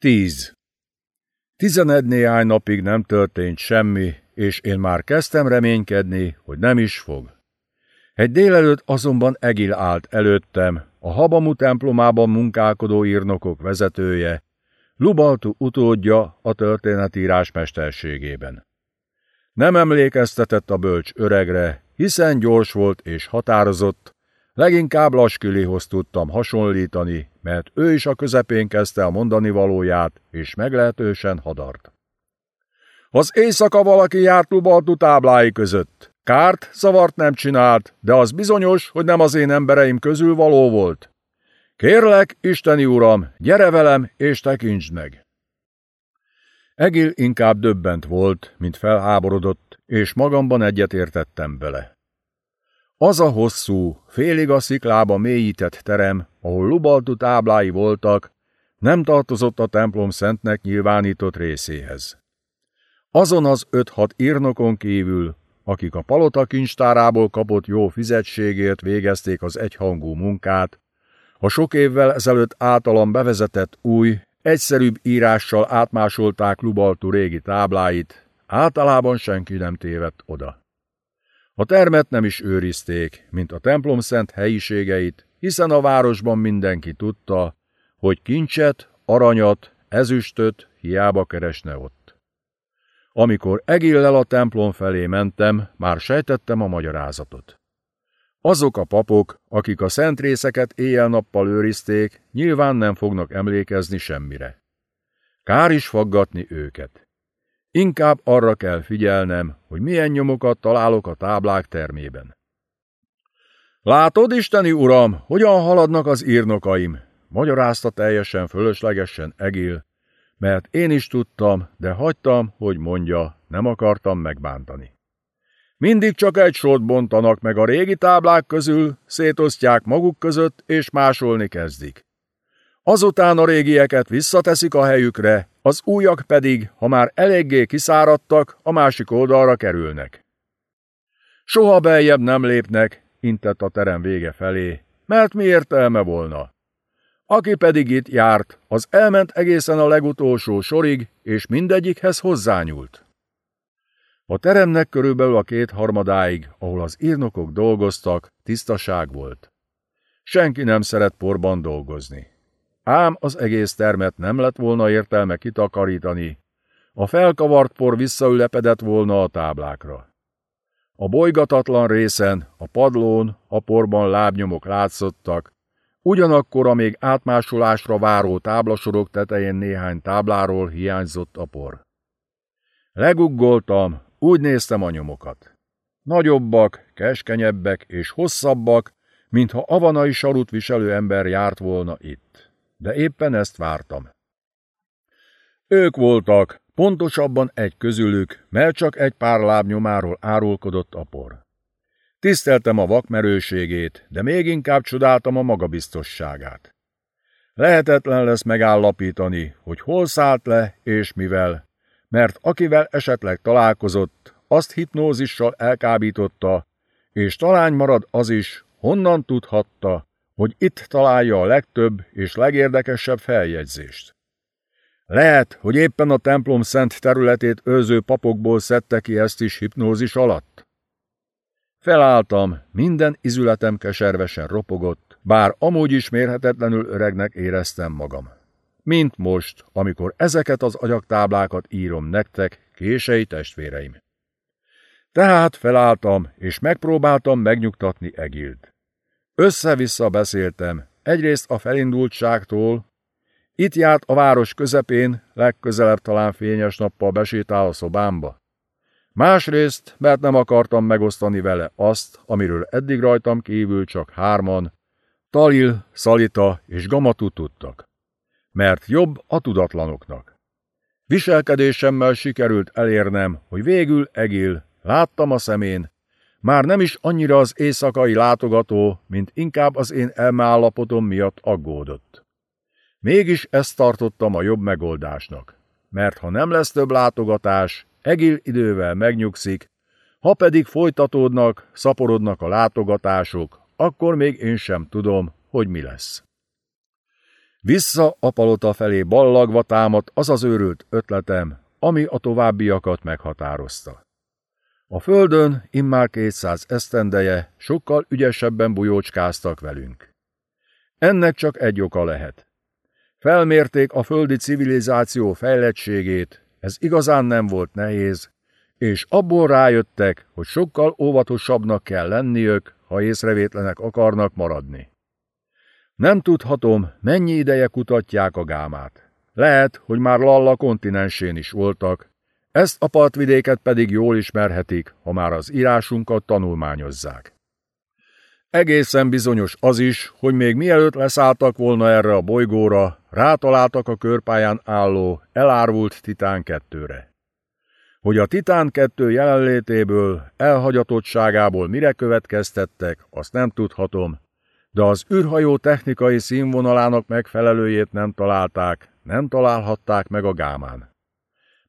10. Tizened néhány napig nem történt semmi, és én már kezdtem reménykedni, hogy nem is fog. Egy délelőtt azonban Egil állt előttem, a Habamu templomában munkálkodó írnokok vezetője, Lubaltu utódja a történetírás mesterségében. Nem emlékeztetett a bölcs öregre, hiszen gyors volt és határozott, leginkább Laskülihoz tudtam hasonlítani, mert ő is a közepén kezdte a mondani valóját, és meglehetősen hadart. Az éjszaka valaki járt Lubaltu táblái között. Kárt, zavart nem csinált, de az bizonyos, hogy nem az én embereim közül való volt. Kérlek, Isteni Uram, gyere velem, és tekintsd meg! Egil inkább döbbent volt, mint felháborodott, és magamban egyetértettem vele. Az a hosszú, félig a sziklába mélyített terem, ahol lubaltu táblái voltak, nem tartozott a templom szentnek nyilvánított részéhez. Azon az öt-hat írnokon kívül, akik a palota kincstárából kapott jó fizetségért végezték az egyhangú munkát, a sok évvel ezelőtt általam bevezetett új, egyszerűbb írással átmásolták Lubaltu régi tábláit, általában senki nem tévedt oda. A termet nem is őrizték, mint a templom szent helyiségeit, hiszen a városban mindenki tudta, hogy kincset, aranyat, ezüstöt hiába keresne ott. Amikor Egillel a templom felé mentem, már sejtettem a magyarázatot. Azok a papok, akik a szent részeket éjjel-nappal őrizték, nyilván nem fognak emlékezni semmire. Kár is faggatni őket. Inkább arra kell figyelnem, hogy milyen nyomokat találok a táblák termében. Látod, isteni uram, hogyan haladnak az írnokaim? Magyarázta teljesen fölöslegesen Egil, mert én is tudtam, de hagytam, hogy mondja, nem akartam megbántani. Mindig csak egy sort bontanak meg a régi táblák közül, szétosztják maguk között, és másolni kezdik. Azután a régieket visszateszik a helyükre, az újak pedig, ha már eléggé kiszáradtak, a másik oldalra kerülnek. Soha beljebb nem lépnek, intett a terem vége felé, mert mi értelme volna? Aki pedig itt járt, az elment egészen a legutolsó sorig, és mindegyikhez hozzányúlt. A teremnek körülbelül a két harmadáig, ahol az írnokok dolgoztak, tisztaság volt. Senki nem szeret porban dolgozni. Ám az egész termet nem lett volna értelme kitakarítani, a felkavart por visszaülepedett volna a táblákra. A bolygatatlan részen, a padlón, a porban lábnyomok látszottak, ugyanakkor a még átmásolásra váró táblasorok tetején néhány tábláról hiányzott a por. Leguggoltam, úgy néztem a nyomokat. Nagyobbak, keskenyebbek és hosszabbak, mintha avanai sarut viselő ember járt volna itt. De éppen ezt vártam. Ők voltak, pontosabban egy közülük, mert csak egy pár lábnyomáról árulkodott a por. Tiszteltem a vakmerőségét, de még inkább csodáltam a magabiztosságát. Lehetetlen lesz megállapítani, hogy hol szállt le és mivel, mert akivel esetleg találkozott, azt hipnózissal elkábította, és talán marad az is, honnan tudhatta, hogy itt találja a legtöbb és legérdekesebb feljegyzést. Lehet, hogy éppen a templom szent területét őző papokból szedte ki ezt is hipnózis alatt? Felálltam, minden izületem keservesen ropogott, bár amúgy is mérhetetlenül öregnek éreztem magam mint most, amikor ezeket az agyaktáblákat írom nektek, kései testvéreim. Tehát felálltam, és megpróbáltam megnyugtatni Egilt. Össze-vissza beszéltem, egyrészt a felindultságtól, itt járt a város közepén, legközelebb talán fényes nappal besétál a szobámba. Másrészt, mert nem akartam megosztani vele azt, amiről eddig rajtam kívül csak hárman, Talil, Szalita és Gamatú tudtak mert jobb a tudatlanoknak. Viselkedésemmel sikerült elérnem, hogy végül Egil, láttam a szemén, már nem is annyira az éjszakai látogató, mint inkább az én elmeállapotom miatt aggódott. Mégis ezt tartottam a jobb megoldásnak, mert ha nem lesz több látogatás, Egil idővel megnyugszik, ha pedig folytatódnak, szaporodnak a látogatások, akkor még én sem tudom, hogy mi lesz. Vissza a palota felé ballagva támadt az az őrült ötletem, ami a továbbiakat meghatározta. A földön immár kétszáz esztendeje sokkal ügyesebben bujócskáztak velünk. Ennek csak egy oka lehet. Felmérték a földi civilizáció fejlettségét, ez igazán nem volt nehéz, és abból rájöttek, hogy sokkal óvatosabbnak kell lenniük, ha észrevétlenek akarnak maradni. Nem tudhatom, mennyi ideje kutatják a gámát. Lehet, hogy már Lalla kontinensén is voltak, ezt a partvidéket pedig jól ismerhetik, ha már az írásunkat tanulmányozzák. Egészen bizonyos az is, hogy még mielőtt leszálltak volna erre a bolygóra, rátaláltak a körpályán álló, elárvult Titán kettőre. Hogy a Titán kettő jelenlétéből, elhagyatottságából mire következtettek, azt nem tudhatom, de az űrhajó technikai színvonalának megfelelőjét nem találták, nem találhatták meg a gámán.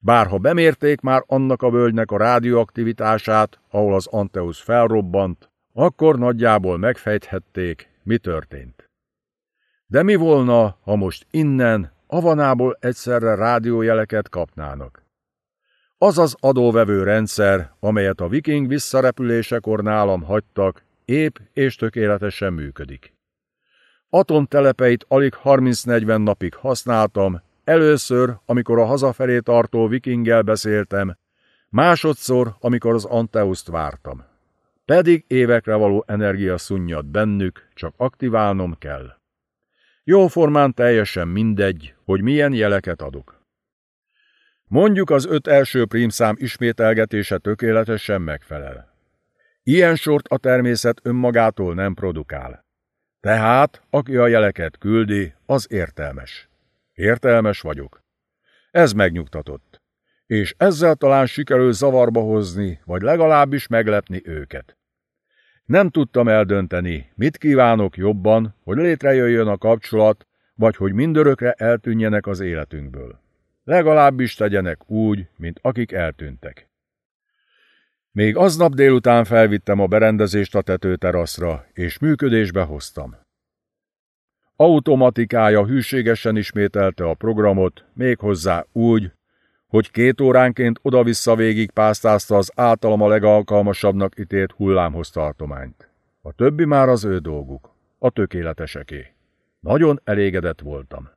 Bárha bemérték már annak a völgynek a rádióaktivitását, ahol az Anteus felrobbant, akkor nagyjából megfejthették, mi történt. De mi volna, ha most innen, Avanából egyszerre rádiójeleket kapnának? Az az adóvevő rendszer, amelyet a viking visszarepülésekor nálam hagytak, épp és tökéletesen működik. Atomtelepeit alig 30-40 napig használtam, először, amikor a hazafelé tartó vikinggel beszéltem, másodszor, amikor az Anteuszt vártam. Pedig évekre való energia szunnyad bennük, csak aktiválnom kell. Jóformán teljesen mindegy, hogy milyen jeleket adok. Mondjuk az öt első prímszám ismételgetése tökéletesen megfelel. Ilyen sort a természet önmagától nem produkál. Tehát, aki a jeleket küldi, az értelmes. Értelmes vagyok. Ez megnyugtatott. És ezzel talán sikerül zavarba hozni, vagy legalábbis meglepni őket. Nem tudtam eldönteni, mit kívánok jobban, hogy létrejöjjön a kapcsolat, vagy hogy mindörökre eltűnjenek az életünkből. Legalábbis tegyenek úgy, mint akik eltűntek. Még aznap délután felvittem a berendezést a tetőteraszra, és működésbe hoztam. Automatikája hűségesen ismételte a programot, méghozzá úgy, hogy két óránként oda-vissza végig pásztázta az általam a legalkalmasabbnak ítélt hullámhoz tartományt. A többi már az ő dolguk, a tökéleteseké. Nagyon elégedett voltam.